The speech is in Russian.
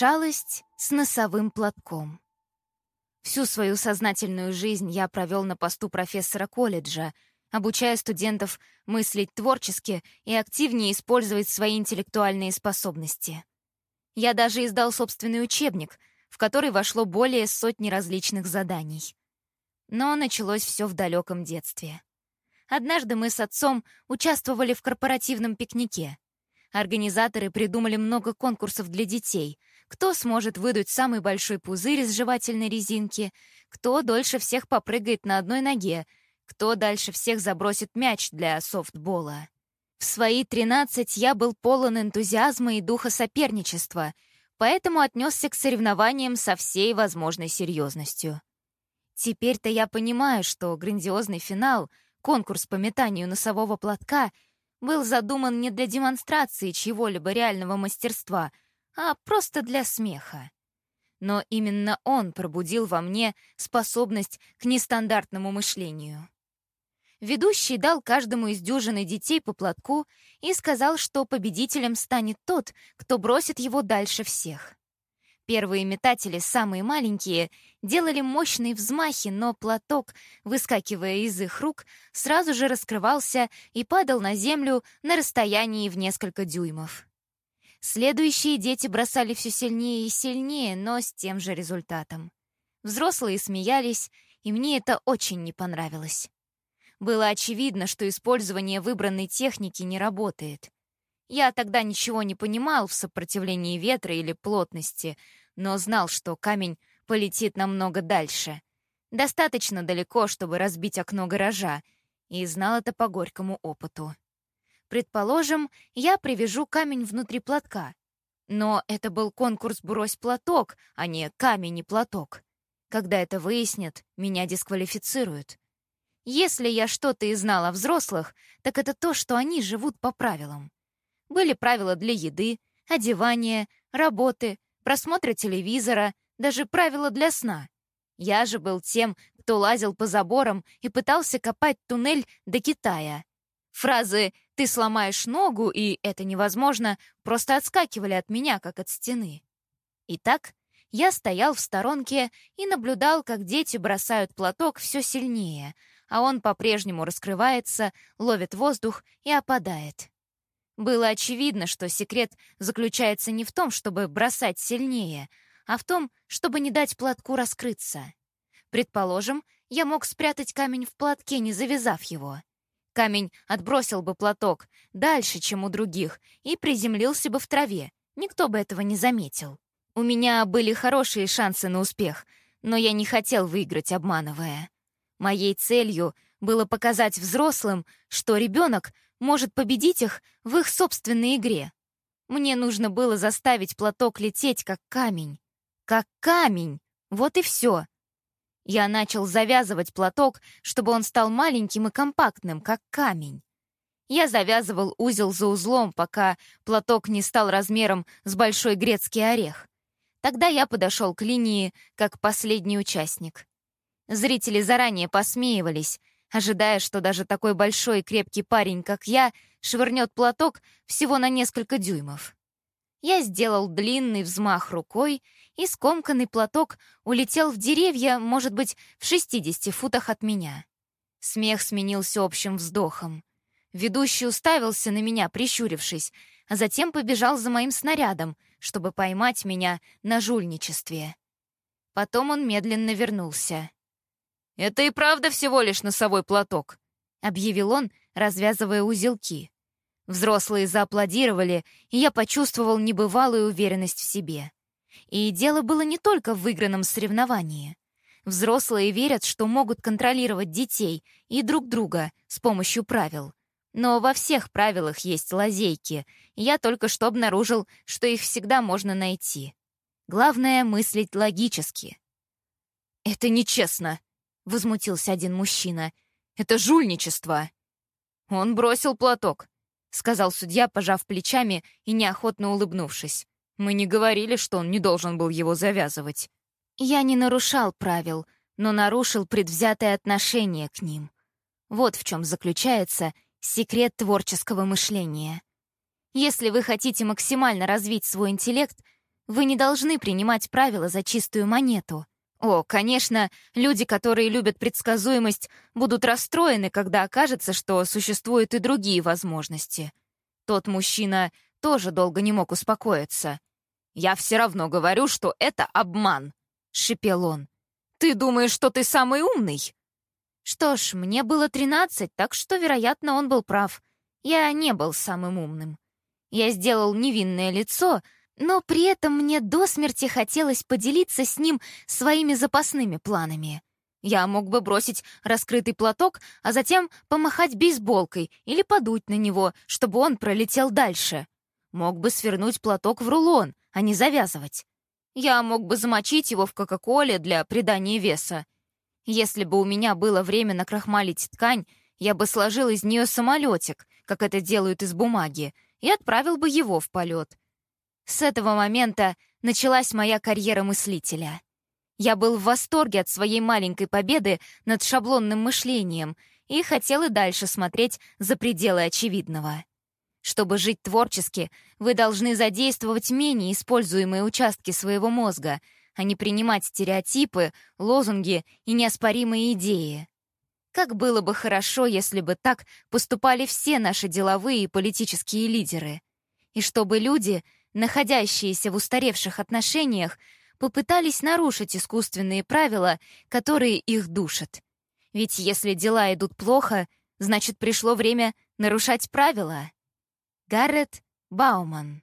Шалость с носовым платком. Всю свою сознательную жизнь я провел на посту профессора колледжа, обучая студентов мыслить творчески и активнее использовать свои интеллектуальные способности. Я даже издал собственный учебник, в который вошло более сотни различных заданий. Но началось все в далеком детстве. Однажды мы с отцом участвовали в корпоративном пикнике. Организаторы придумали много конкурсов для детей. Кто сможет выдуть самый большой пузырь из жевательной резинки, кто дольше всех попрыгает на одной ноге, кто дальше всех забросит мяч для софтбола. В свои 13 я был полон энтузиазма и духа соперничества, поэтому отнесся к соревнованиям со всей возможной серьезностью. Теперь-то я понимаю, что грандиозный финал, конкурс по метанию носового платка — был задуман не для демонстрации чьего-либо реального мастерства, а просто для смеха. Но именно он пробудил во мне способность к нестандартному мышлению. Ведущий дал каждому из дюжины детей по платку и сказал, что победителем станет тот, кто бросит его дальше всех. Первые метатели, самые маленькие, делали мощные взмахи, но платок, выскакивая из их рук, сразу же раскрывался и падал на землю на расстоянии в несколько дюймов. Следующие дети бросали все сильнее и сильнее, но с тем же результатом. Взрослые смеялись, и мне это очень не понравилось. Было очевидно, что использование выбранной техники не работает. Я тогда ничего не понимал в сопротивлении ветра или плотности, но знал, что камень полетит намного дальше. Достаточно далеко, чтобы разбить окно гаража, и знал это по горькому опыту. Предположим, я привяжу камень внутри платка. Но это был конкурс «Брось платок», а не «Камень и платок». Когда это выяснят, меня дисквалифицируют. Если я что-то и знал о взрослых, так это то, что они живут по правилам. Были правила для еды, одевания, работы, просмотра телевизора, даже правила для сна. Я же был тем, кто лазил по заборам и пытался копать туннель до Китая. Фразы «ты сломаешь ногу» и «это невозможно» просто отскакивали от меня, как от стены. Итак, я стоял в сторонке и наблюдал, как дети бросают платок все сильнее, а он по-прежнему раскрывается, ловит воздух и опадает. Было очевидно, что секрет заключается не в том, чтобы бросать сильнее, а в том, чтобы не дать платку раскрыться. Предположим, я мог спрятать камень в платке, не завязав его. Камень отбросил бы платок дальше, чем у других, и приземлился бы в траве. Никто бы этого не заметил. У меня были хорошие шансы на успех, но я не хотел выиграть, обманывая. Моей целью было показать взрослым, что ребенок может победить их в их собственной игре. Мне нужно было заставить платок лететь, как камень. Как камень! Вот и все. Я начал завязывать платок, чтобы он стал маленьким и компактным, как камень. Я завязывал узел за узлом, пока платок не стал размером с большой грецкий орех. Тогда я подошел к линии, как последний участник. Зрители заранее посмеивались, ожидая, что даже такой большой и крепкий парень, как я, швырнет платок всего на несколько дюймов. Я сделал длинный взмах рукой, и скомканный платок улетел в деревья, может быть, в 60 футах от меня. Смех сменился общим вздохом. Ведущий уставился на меня, прищурившись, а затем побежал за моим снарядом, чтобы поймать меня на жульничестве. Потом он медленно вернулся. «Это и правда всего лишь носовой платок», — объявил он, развязывая узелки. Взрослые зааплодировали, и я почувствовал небывалую уверенность в себе. И дело было не только в выигранном соревновании. Взрослые верят, что могут контролировать детей и друг друга с помощью правил. Но во всех правилах есть лазейки, и я только что обнаружил, что их всегда можно найти. Главное — мыслить логически. «Это нечестно», — возмутился один мужчина. «Это жульничество!» «Он бросил платок», — сказал судья, пожав плечами и неохотно улыбнувшись. «Мы не говорили, что он не должен был его завязывать». Я не нарушал правил, но нарушил предвзятое отношение к ним. Вот в чем заключается секрет творческого мышления. Если вы хотите максимально развить свой интеллект, Вы не должны принимать правила за чистую монету. О, конечно, люди, которые любят предсказуемость, будут расстроены, когда окажется, что существуют и другие возможности. Тот мужчина тоже долго не мог успокоиться. «Я все равно говорю, что это обман», — шипел он. «Ты думаешь, что ты самый умный?» Что ж, мне было тринадцать, так что, вероятно, он был прав. Я не был самым умным. Я сделал невинное лицо, но при этом мне до смерти хотелось поделиться с ним своими запасными планами. Я мог бы бросить раскрытый платок, а затем помахать бейсболкой или подуть на него, чтобы он пролетел дальше. Мог бы свернуть платок в рулон, а не завязывать. Я мог бы замочить его в Кока-Коле для придания веса. Если бы у меня было время накрахмалить ткань, я бы сложил из нее самолетик, как это делают из бумаги, и отправил бы его в полет. С этого момента началась моя карьера мыслителя. Я был в восторге от своей маленькой победы над шаблонным мышлением и хотел и дальше смотреть за пределы очевидного. Чтобы жить творчески, вы должны задействовать менее используемые участки своего мозга, а не принимать стереотипы, лозунги и неоспоримые идеи. Как было бы хорошо, если бы так поступали все наши деловые и политические лидеры. И чтобы люди, находящиеся в устаревших отношениях, попытались нарушить искусственные правила, которые их душат. Ведь если дела идут плохо, значит, пришло время нарушать правила. Гаррет Бауман